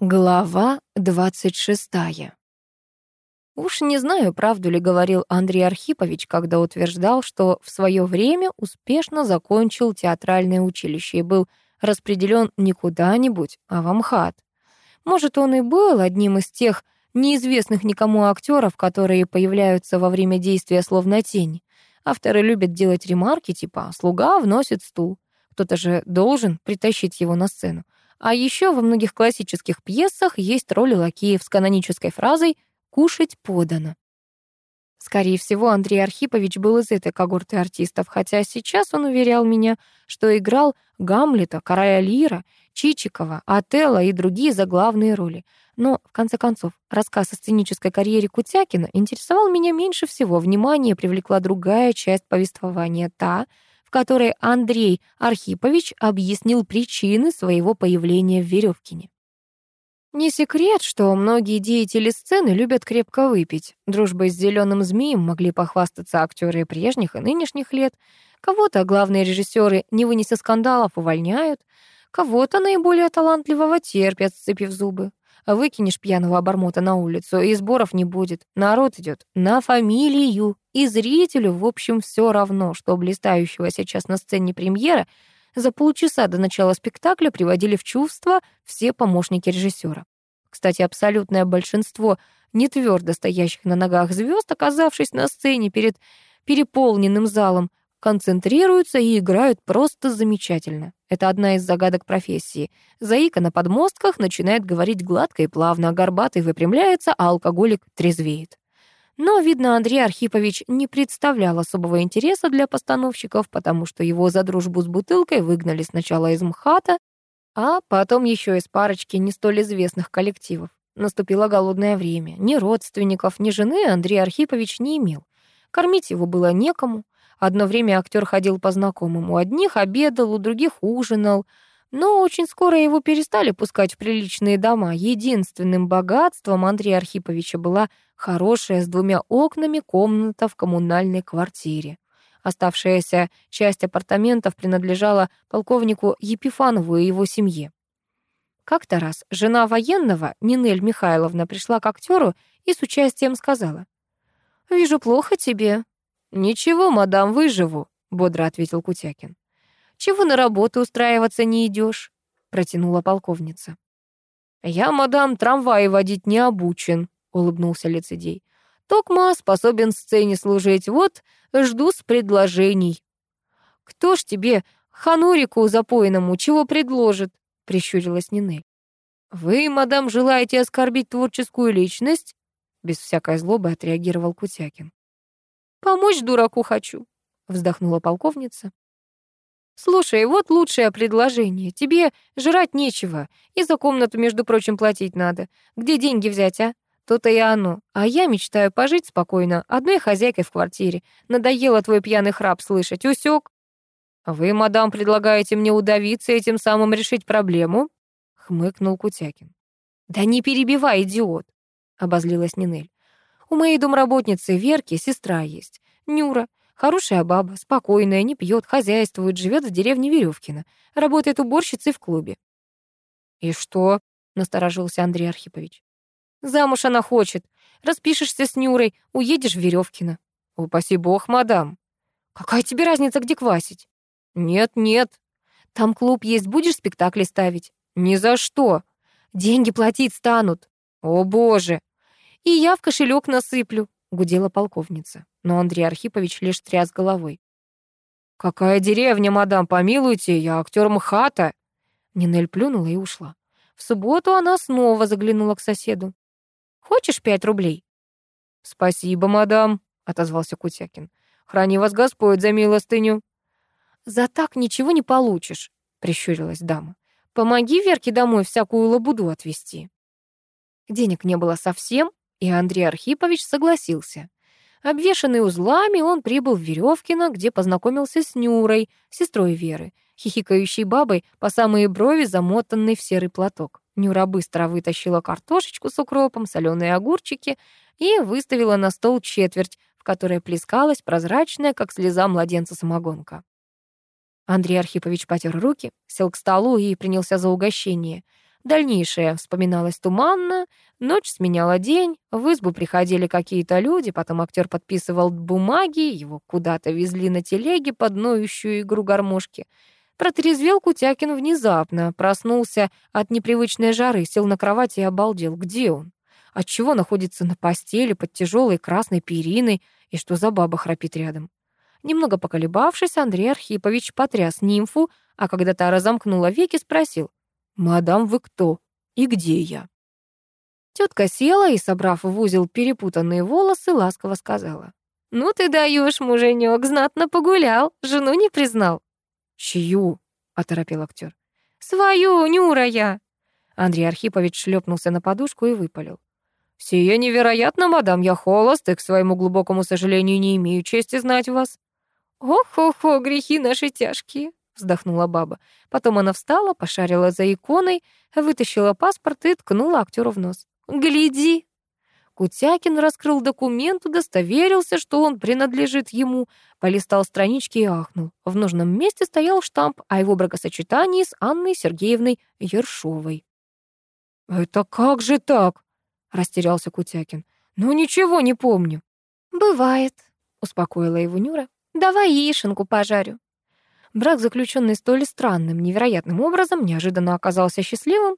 Глава 26. Уж не знаю, правду ли говорил Андрей Архипович, когда утверждал, что в свое время успешно закончил театральное училище и был распределен не куда-нибудь, а в Амхат. Может, он и был одним из тех неизвестных никому актеров, которые появляются во время действия словно тень. Авторы любят делать ремарки типа «слуга вносит стул». Кто-то же должен притащить его на сцену. А еще во многих классических пьесах есть роли лакеев с канонической фразой «кушать подано». Скорее всего, Андрей Архипович был из этой когорты артистов, хотя сейчас он уверял меня, что играл Гамлета, Короля Лира, Чичикова, Отелло и другие заглавные роли. Но, в конце концов, рассказ о сценической карьере Кутякина интересовал меня меньше всего. Внимание привлекла другая часть повествования, та, в которой Андрей Архипович объяснил причины своего появления в Веревкине. Не секрет, что многие деятели сцены любят крепко выпить. Дружбой с зеленым змеем могли похвастаться актеры прежних и нынешних лет. Кого-то главные режиссеры, не вынеся скандалов, увольняют. Кого-то наиболее талантливого терпят, сцепив зубы. Выкинешь пьяного обормота на улицу, и сборов не будет. Народ идет на фамилию. И зрителю, в общем, все равно, что блистающего сейчас на сцене премьера за полчаса до начала спектакля приводили в чувство все помощники режиссера. Кстати, абсолютное большинство не стоящих на ногах звезд, оказавшись на сцене перед переполненным залом, концентрируются и играют просто замечательно. Это одна из загадок профессии. Заика на подмостках начинает говорить гладко и плавно, горбатый выпрямляется, а алкоголик трезвеет. Но, видно, Андрей Архипович не представлял особого интереса для постановщиков, потому что его за дружбу с бутылкой выгнали сначала из МХАТа, а потом еще из парочки не столь известных коллективов. Наступило голодное время. Ни родственников, ни жены Андрей Архипович не имел. Кормить его было некому. Одно время актер ходил по знакомым. У одних обедал, у других ужинал. Но очень скоро его перестали пускать в приличные дома. Единственным богатством Андрея Архиповича была хорошая с двумя окнами комната в коммунальной квартире. Оставшаяся часть апартаментов принадлежала полковнику Епифанову и его семье. Как-то раз жена военного, Нинель Михайловна, пришла к актеру и с участием сказала. «Вижу, плохо тебе». «Ничего, мадам, выживу», — бодро ответил Кутякин. «Чего на работу устраиваться не идешь? протянула полковница. «Я, мадам, трамваи водить не обучен», — улыбнулся лицедей. «Токма способен сцене служить. Вот жду с предложений». «Кто ж тебе, ханурику запойному, чего предложит?» — прищурилась Нинель. «Вы, мадам, желаете оскорбить творческую личность?» Без всякой злобы отреагировал Кутякин. «Помочь дураку хочу», — вздохнула полковница. «Слушай, вот лучшее предложение. Тебе жрать нечего, и за комнату, между прочим, платить надо. Где деньги взять, а? То-то и оно. А я мечтаю пожить спокойно, одной хозяйкой в квартире. Надоело твой пьяный храп слышать. Усек. Вы, мадам, предлагаете мне удавиться и тем самым решить проблему? Хмыкнул Кутякин. Да не перебивай, идиот, обозлилась Нинель. У моей домработницы Верки сестра есть, Нюра. Хорошая баба, спокойная, не пьет, хозяйствует, живет в деревне Веревкино, работает уборщицей в клубе. «И что?» — насторожился Андрей Архипович. Замуж она хочет. Распишешься с Нюрой, уедешь в Веревкино. Упаси бог, мадам. Какая тебе разница, где квасить? Нет, нет. Там клуб есть, будешь спектакли ставить? Ни за что. Деньги платить станут. О, боже. И я в кошелек насыплю, гудела полковница. Но Андрей Архипович лишь тряс головой. «Какая деревня, мадам, помилуйте, я актер МХАТа!» Нинель плюнула и ушла. В субботу она снова заглянула к соседу. Хочешь пять рублей?» «Спасибо, мадам», — отозвался Кутякин. «Храни вас Господь за милостыню». «За так ничего не получишь», — прищурилась дама. «Помоги Верке домой всякую лабуду отвезти». Денег не было совсем, и Андрей Архипович согласился. Обвешанный узлами, он прибыл в Веревкино, где познакомился с Нюрой, сестрой Веры, хихикающей бабой по самые брови, замотанной в серый платок. Нюра быстро вытащила картошечку с укропом, соленые огурчики и выставила на стол четверть, в которой плескалась прозрачная, как слеза младенца, самогонка. Андрей Архипович потер руки, сел к столу и принялся за угощение. Дальнейшее вспоминалось туманно, ночь сменяла день, в избу приходили какие-то люди, потом актер подписывал бумаги, его куда-то везли на телеге под ноющую игру гармошки. Протрезвел Кутякин внезапно, проснулся от непривычной жары, сел на кровати и обалдел. Где он? Отчего находится на постели под тяжелой красной периной, и что за баба храпит рядом? Немного поколебавшись, Андрей Архипович потряс нимфу, а когда та разомкнула веки, спросил, «Мадам, вы кто? И где я?» Тетка села и, собрав в узел перепутанные волосы, ласково сказала. «Ну ты даешь, муженек, знатно погулял, жену не признал». «Чью?» — оторопел актер. «Свою, Нюра я!» Андрей Архипович шлепнулся на подушку и выпалил. «Сие невероятно, мадам, я холост и, к своему глубокому сожалению, не имею чести знать вас». «Ох-охо, грехи наши тяжкие!» Вздохнула баба. Потом она встала, пошарила за иконой, вытащила паспорт и ткнула актеру в нос. «Гляди!» Кутякин раскрыл документ, удостоверился, что он принадлежит ему, полистал странички и ахнул. В нужном месте стоял штамп о его бракосочетании с Анной Сергеевной Ершовой. «Это как же так?» — растерялся Кутякин. «Ну, ничего не помню». «Бывает», — успокоила его Нюра. «Давай яишенку пожарю». Брак, заключенный столь странным, невероятным образом, неожиданно оказался счастливым.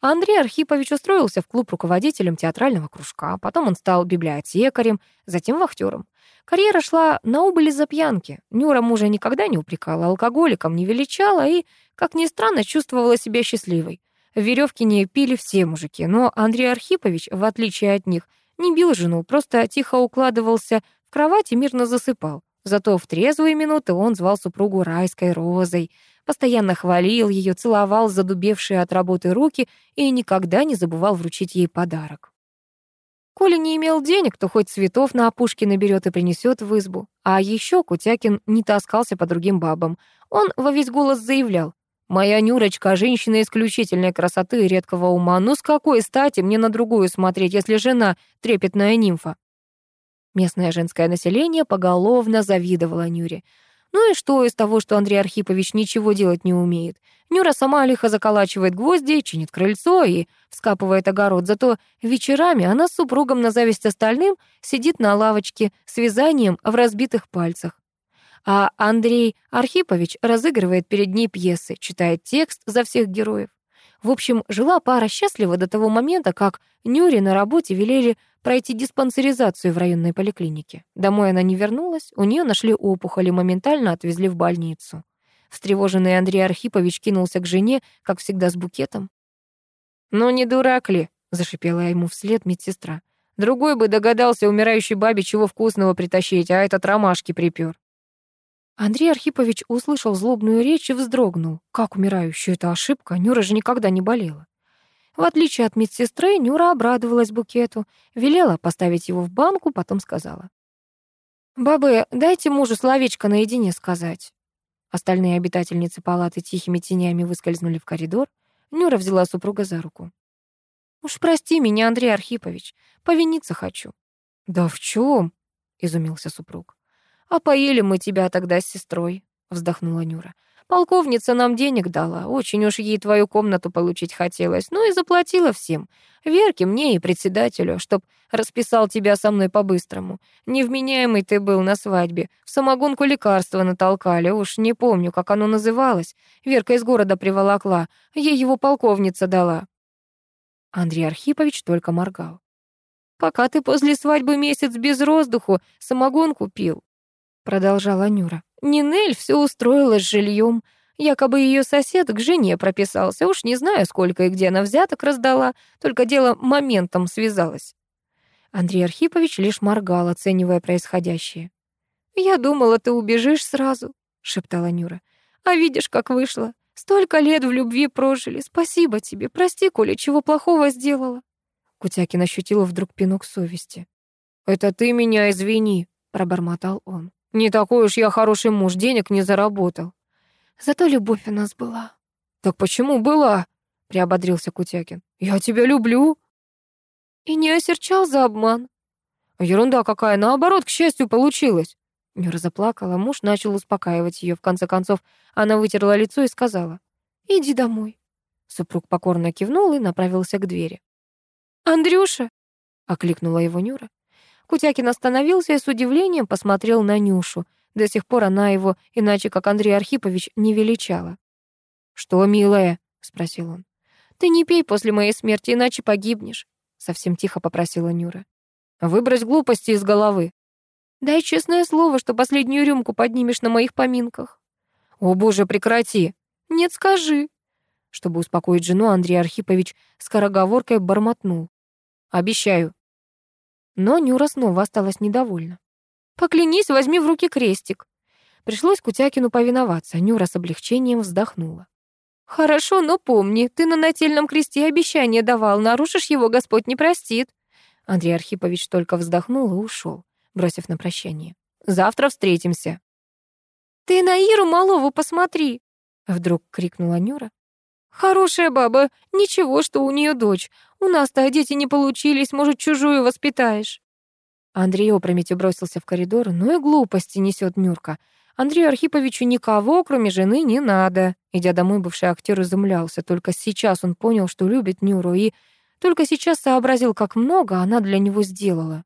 Андрей Архипович устроился в клуб руководителем театрального кружка, потом он стал библиотекарем, затем вахтером. Карьера шла на убыль из-за пьянки. Нюра мужа никогда не упрекала, алкоголиком не величала и, как ни странно, чувствовала себя счастливой. Веревки не пили все мужики, но Андрей Архипович, в отличие от них, не бил жену, просто тихо укладывался в кровать и мирно засыпал. Зато в трезвые минуты он звал супругу райской розой, постоянно хвалил ее, целовал задубевшие от работы руки и никогда не забывал вручить ей подарок. Коля не имел денег, то хоть цветов на опушке наберет и принесет в избу. А еще Кутякин не таскался по другим бабам. Он во весь голос заявлял. «Моя Нюрочка — женщина исключительной красоты и редкого ума. Ну с какой стати мне на другую смотреть, если жена — трепетная нимфа?» Местное женское население поголовно завидовало Нюре. Ну и что из того, что Андрей Архипович ничего делать не умеет? Нюра сама лихо заколачивает гвозди, чинит крыльцо и вскапывает огород, зато вечерами она с супругом на зависть остальным сидит на лавочке с вязанием в разбитых пальцах. А Андрей Архипович разыгрывает перед ней пьесы, читает текст за всех героев. В общем, жила пара счастлива до того момента, как Нюре на работе велели пройти диспансеризацию в районной поликлинике. Домой она не вернулась, у нее нашли опухоль и моментально отвезли в больницу. Встревоженный Андрей Архипович кинулся к жене, как всегда, с букетом. «Ну не дурак ли?» — зашипела ему вслед медсестра. «Другой бы догадался умирающей бабе чего вкусного притащить, а этот ромашки припер. Андрей Архипович услышал злобную речь и вздрогнул. Как умирающую, это ошибка, Нюра же никогда не болела. В отличие от медсестры, Нюра обрадовалась букету, велела поставить его в банку, потом сказала. «Бабы, дайте мужу словечко наедине сказать». Остальные обитательницы палаты тихими тенями выскользнули в коридор. Нюра взяла супруга за руку. «Уж прости меня, Андрей Архипович, повиниться хочу». «Да в чем? изумился супруг. «А поели мы тебя тогда с сестрой», — вздохнула Нюра. «Полковница нам денег дала, очень уж ей твою комнату получить хотелось, ну и заплатила всем. Верке, мне и председателю, чтоб расписал тебя со мной по-быстрому. Невменяемый ты был на свадьбе, в самогонку лекарства натолкали, уж не помню, как оно называлось. Верка из города приволокла, ей его полковница дала». Андрей Архипович только моргал. «Пока ты после свадьбы месяц без воздуху самогонку пил, продолжала Нюра. Нинель все устроила с жильем. Якобы ее сосед к жене прописался. Уж не знаю, сколько и где она взяток раздала, только дело моментом связалось. Андрей Архипович лишь моргал, оценивая происходящее. «Я думала, ты убежишь сразу», — шептала Нюра. «А видишь, как вышло. Столько лет в любви прожили. Спасибо тебе. Прости, Коля, чего плохого сделала». Кутякин ощутила вдруг пинок совести. «Это ты меня извини», — пробормотал он. Не такой уж я хороший муж, денег не заработал. Зато любовь у нас была. Так почему была? Приободрился Кутякин. Я тебя люблю. И не осерчал за обман. Ерунда какая, наоборот, к счастью, получилось. Нюра заплакала, муж начал успокаивать ее. В конце концов, она вытерла лицо и сказала, «Иди домой». Супруг покорно кивнул и направился к двери. «Андрюша!» — окликнула его Нюра. Кутякин остановился и с удивлением посмотрел на Нюшу. До сих пор она его, иначе как Андрей Архипович, не величала. «Что, милая?» — спросил он. «Ты не пей после моей смерти, иначе погибнешь», — совсем тихо попросила Нюра. «Выбрось глупости из головы». «Дай честное слово, что последнюю рюмку поднимешь на моих поминках». «О, боже, прекрати!» «Нет, скажи». Чтобы успокоить жену, Андрей Архипович скороговоркой бормотнул. «Обещаю». Но Нюра снова осталась недовольна. «Поклянись, возьми в руки крестик». Пришлось Кутякину повиноваться. Нюра с облегчением вздохнула. «Хорошо, но помни, ты на нательном кресте обещание давал, нарушишь его, Господь не простит». Андрей Архипович только вздохнул и ушел, бросив на прощание. «Завтра встретимся». «Ты на Иру Малову посмотри!» Вдруг крикнула Нюра. «Хорошая баба, ничего, что у нее дочь. У нас-то дети не получились, может, чужую воспитаешь». Андрей опрометью бросился в коридор. Ну и глупости несет Нюрка. Андрею Архиповичу никого, кроме жены, не надо. Идя домой, бывший актер изумлялся. Только сейчас он понял, что любит Нюру, и только сейчас сообразил, как много она для него сделала.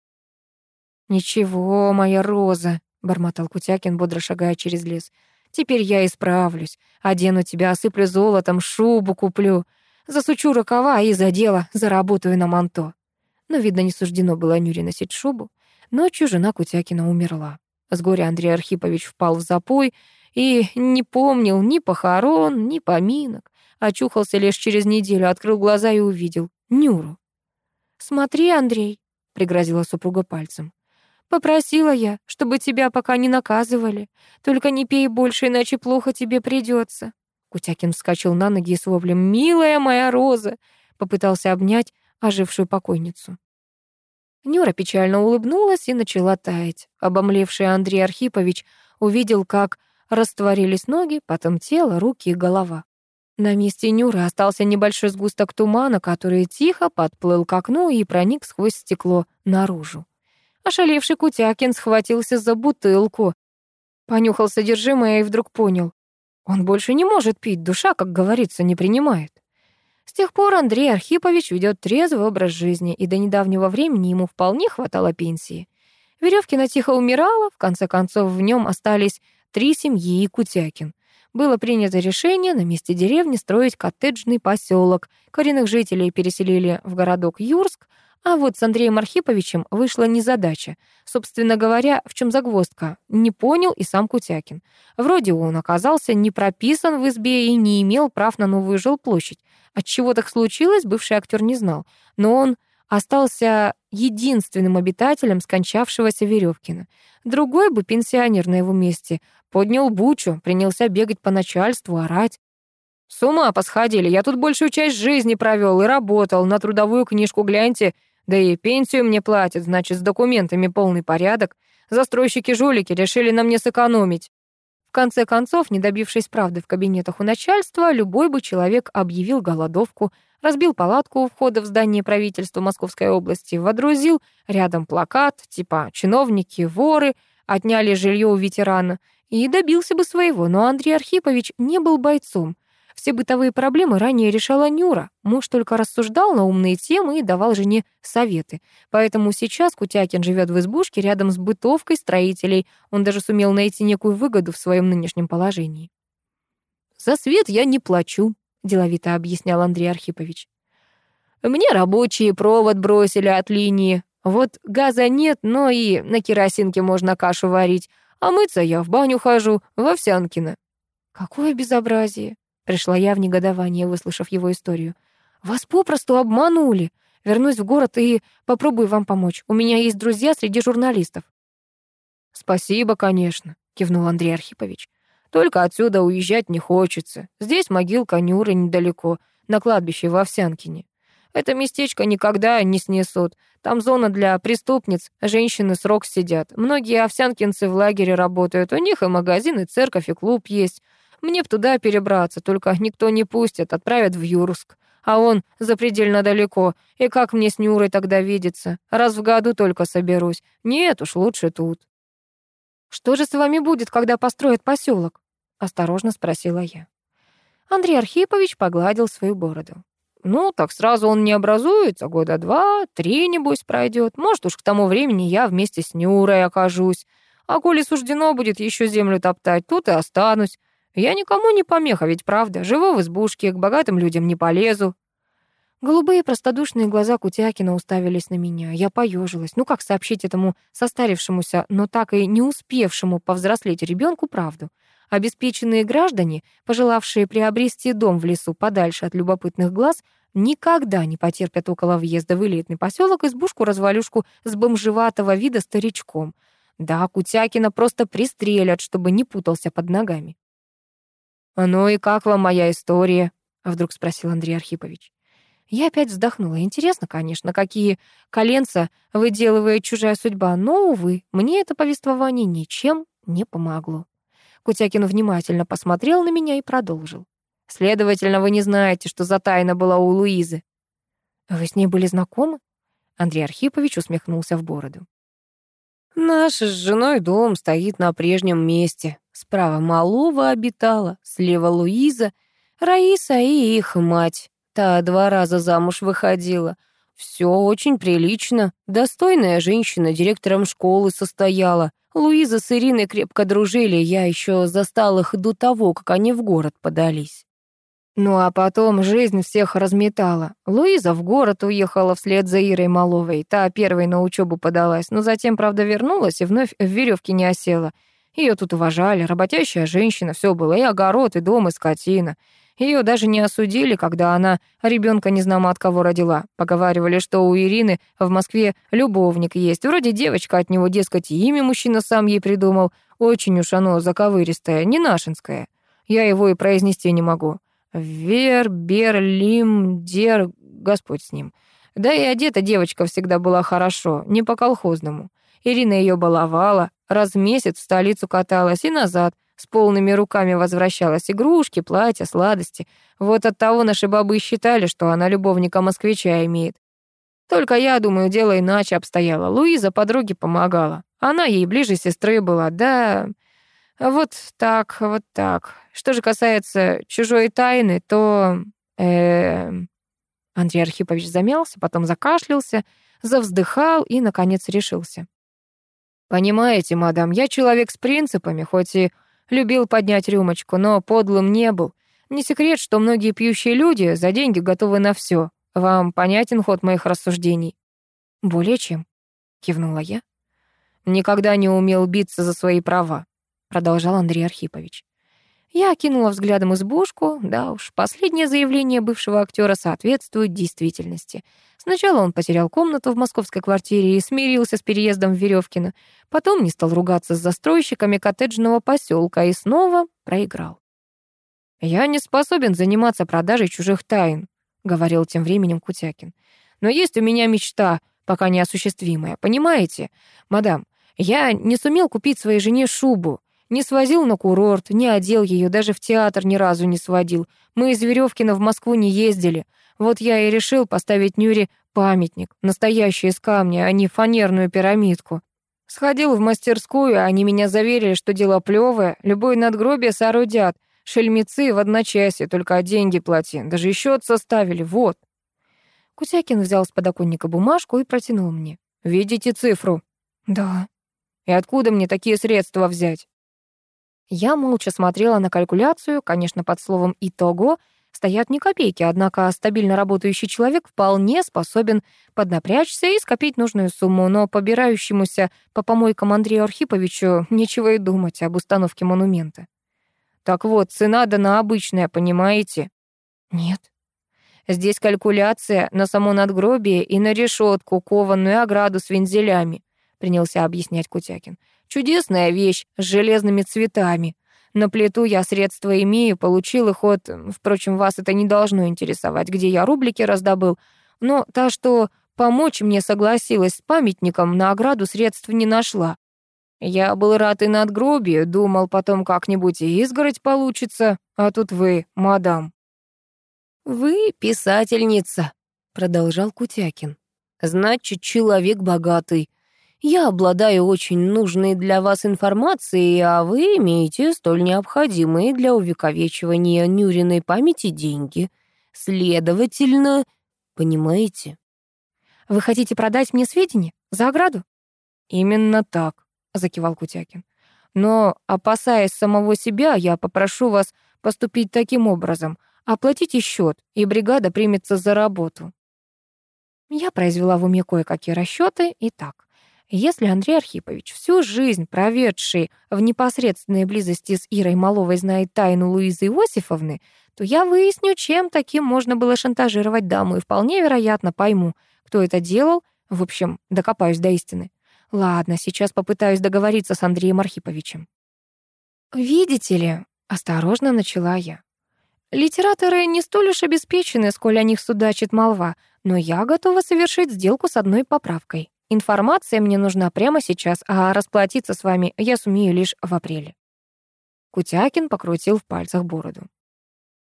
«Ничего, моя роза», — бормотал Кутякин, бодро шагая через лес. Теперь я исправлюсь. Одену тебя, осыплю золотом, шубу куплю. Засучу рукава и за дело заработаю на манто. Но, видно, не суждено было Нюре носить шубу. Ночью жена Кутякина умерла. С горя Андрей Архипович впал в запой и не помнил ни похорон, ни поминок. Очухался лишь через неделю, открыл глаза и увидел Нюру. «Смотри, Андрей», — пригрозила супруга пальцем. Попросила я, чтобы тебя пока не наказывали. Только не пей больше, иначе плохо тебе придется. Кутякин вскочил на ноги с воплем «Милая моя Роза!» попытался обнять ожившую покойницу. Нюра печально улыбнулась и начала таять. Обомлевший Андрей Архипович увидел, как растворились ноги, потом тело, руки и голова. На месте Нюры остался небольшой сгусток тумана, который тихо подплыл к окну и проник сквозь стекло наружу. Ошалевший Кутякин схватился за бутылку, понюхал содержимое и вдруг понял. Он больше не может пить, душа, как говорится, не принимает. С тех пор Андрей Архипович ведет трезвый образ жизни, и до недавнего времени ему вполне хватало пенсии. Веревкина тихо умирала, в конце концов в нем остались три семьи и Кутякин. Было принято решение на месте деревни строить коттеджный поселок. Коренных жителей переселили в городок Юрск, а вот с Андреем Архиповичем вышла незадача. Собственно говоря, в чем загвоздка? Не понял и сам Кутякин. Вроде он оказался не прописан в избе и не имел прав на новую жилплощадь. От чего так случилось, бывший актер не знал. Но он остался единственным обитателем скончавшегося Веревкина. Другой бы пенсионер на его месте поднял бучу, принялся бегать по начальству, орать. «С ума посходили, я тут большую часть жизни провел и работал, на трудовую книжку гляньте, да и пенсию мне платят, значит, с документами полный порядок. Застройщики-жулики решили на мне сэкономить. В конце концов, не добившись правды в кабинетах у начальства, любой бы человек объявил голодовку, разбил палатку у входа в здание правительства Московской области, водрузил рядом плакат, типа «Чиновники, воры», отняли жилье у ветерана, и добился бы своего, но Андрей Архипович не был бойцом, все бытовые проблемы ранее решала Нюра. Муж только рассуждал на умные темы и давал жене советы. Поэтому сейчас Кутякин живет в избушке рядом с бытовкой строителей. Он даже сумел найти некую выгоду в своем нынешнем положении. «За свет я не плачу», — деловито объяснял Андрей Архипович. «Мне рабочие провод бросили от линии. Вот газа нет, но и на керосинке можно кашу варить. А мыться я в баню хожу, в Овсянкино». «Какое безобразие!» Пришла я в негодование, выслушав его историю. «Вас попросту обманули. Вернусь в город и попробую вам помочь. У меня есть друзья среди журналистов». «Спасибо, конечно», — кивнул Андрей Архипович. «Только отсюда уезжать не хочется. Здесь могилка Нюры недалеко, на кладбище в Овсянкине. Это местечко никогда не снесут. Там зона для преступниц, женщины срок сидят. Многие овсянкинцы в лагере работают. У них и магазин, и церковь, и клуб есть. Мне б туда перебраться, только никто не пустит, отправят в Юрск. А он запредельно далеко. И как мне с Нюрой тогда видеться? Раз в году только соберусь. Нет уж, лучше тут. «Что же с вами будет, когда построят поселок? осторожно спросила я. Андрей Архипович погладил свою бороду. Ну, так сразу он не образуется, года два-три, небось, пройдет. Может, уж к тому времени я вместе с Нюрой окажусь. А коли суждено будет еще землю топтать, тут и останусь. Я никому не помеха, ведь правда. Живу в избушке, к богатым людям не полезу. Голубые простодушные глаза Кутякина уставились на меня. Я поежилась. Ну как сообщить этому состарившемуся, но так и не успевшему повзрослеть ребенку правду? Обеспеченные граждане, пожелавшие приобрести дом в лесу подальше от любопытных глаз, никогда не потерпят около въезда в элитный поселок избушку-развалюшку с бомжеватого вида старичком. Да, Кутякина просто пристрелят, чтобы не путался под ногами. «А «Ну и как вам моя история?» — вдруг спросил Андрей Архипович. Я опять вздохнула. Интересно, конечно, какие коленца выделывает чужая судьба, но, увы, мне это повествование ничем не помогло. Кутякин внимательно посмотрел на меня и продолжил. «Следовательно, вы не знаете, что за тайна была у Луизы». «Вы с ней были знакомы?» Андрей Архипович усмехнулся в бороду. «Наш с женой дом стоит на прежнем месте. Справа Малова обитала, слева Луиза, Раиса и их мать. Та два раза замуж выходила. Все очень прилично. Достойная женщина, директором школы состояла. Луиза с Ириной крепко дружили, я еще застал их до того, как они в город подались. Ну а потом жизнь всех разметала. Луиза в город уехала вслед за Ирой Маловой. Та первой на учебу подалась, но затем, правда, вернулась и вновь в веревке не осела. Ее тут уважали, работящая женщина, все было, и огород, и дом, и скотина. Ее даже не осудили, когда она ребенка незнамо от кого родила. Поговаривали, что у Ирины в Москве любовник есть. Вроде девочка от него, дескать, имя мужчина сам ей придумал. Очень уж оно заковыристое, не нашинское. Я его и произнести не могу. Вер, Бер, Лим, Дер, Господь с ним. Да и одета девочка всегда была хорошо, не по-колхозному. Ирина ее баловала, раз в месяц в столицу каталась и назад, с полными руками возвращалась игрушки, платья, сладости. Вот от того наши бабы считали, что она любовника-москвича имеет. Только я думаю, дело иначе обстояло. Луиза подруге помогала. Она ей ближе сестры была, да... Вот так, вот так. Что же касается чужой тайны, то... Э, Андрей Архипович замялся, потом закашлялся, завздыхал и, наконец, решился. «Понимаете, мадам, я человек с принципами, хоть и Любил поднять рюмочку, но подлым не был. Не секрет, что многие пьющие люди за деньги готовы на все. Вам понятен ход моих рассуждений? Более чем, кивнула я. Никогда не умел биться за свои права, продолжал Андрей Архипович. Я окинула взглядом избушку. Да уж, последнее заявление бывшего актера соответствует действительности. Сначала он потерял комнату в московской квартире и смирился с переездом в Веревкино. Потом не стал ругаться с застройщиками коттеджного поселка и снова проиграл. «Я не способен заниматься продажей чужих тайн», — говорил тем временем Кутякин. «Но есть у меня мечта, пока неосуществимая, понимаете? Мадам, я не сумел купить своей жене шубу. Не свозил на курорт, не одел ее, даже в театр ни разу не сводил. Мы из Веревкина в Москву не ездили. Вот я и решил поставить Нюре памятник, настоящий из камня, а не фанерную пирамидку. Сходил в мастерскую, они меня заверили, что дело плевое, любое надгробие соорудят. Шельмецы в одночасье, только деньги плати. Даже счет составили, вот. Кусякин взял с подоконника бумажку и протянул мне. «Видите цифру?» «Да». «И откуда мне такие средства взять?» Я молча смотрела на калькуляцию, конечно, под словом «итого» стоят не копейки, однако стабильно работающий человек вполне способен поднапрячься и скопить нужную сумму, но побирающемуся по помойкам Андрею Архиповичу нечего и думать об установке монумента. Так вот, цена дана обычная, понимаете? Нет. Здесь калькуляция на само надгробие и на решетку, кованную ограду с вензелями, принялся объяснять Кутякин. Чудесная вещь с железными цветами. На плиту я средства имею, получил их от... Впрочем, вас это не должно интересовать, где я рублики раздобыл. Но та, что помочь мне согласилась с памятником, на ограду средств не нашла. Я был рад и надгробию, думал, потом как-нибудь и изгородь получится. А тут вы, мадам. «Вы писательница», — продолжал Кутякин. «Значит, человек богатый. Я обладаю очень нужной для вас информацией, а вы имеете столь необходимые для увековечивания Нюриной памяти деньги. Следовательно, понимаете? Вы хотите продать мне сведения? За ограду? Именно так, закивал Кутякин. Но, опасаясь самого себя, я попрошу вас поступить таким образом. Оплатите счет, и бригада примется за работу. Я произвела в уме кое-какие расчеты. Итак, если Андрей Архипович, всю жизнь проведший в непосредственной близости с Ирой Маловой, знает тайну Луизы Иосифовны, то я выясню, чем таким можно было шантажировать даму, и вполне вероятно пойму, кто это делал. В общем, докопаюсь до истины. Ладно, сейчас попытаюсь договориться с Андреем Архиповичем. «Видите ли», — осторожно начала я, «литераторы не столь уж обеспечены, сколь о них судачит молва, но я готова совершить сделку с одной поправкой. Информация мне нужна прямо сейчас, а расплатиться с вами я сумею лишь в апреле». Кутякин покрутил в пальцах бороду.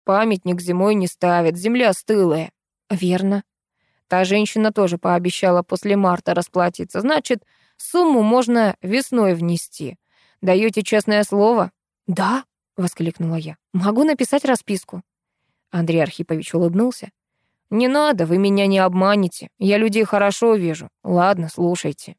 «Памятник зимой не ставят, земля стылая». «Верно». Та женщина тоже пообещала после марта расплатиться. Значит, сумму можно весной внести. Даете честное слово? Да, воскликнула я. Могу написать расписку. Андрей Архипович улыбнулся. «Не надо, вы меня не обманете. Я людей хорошо вижу. Ладно, слушайте».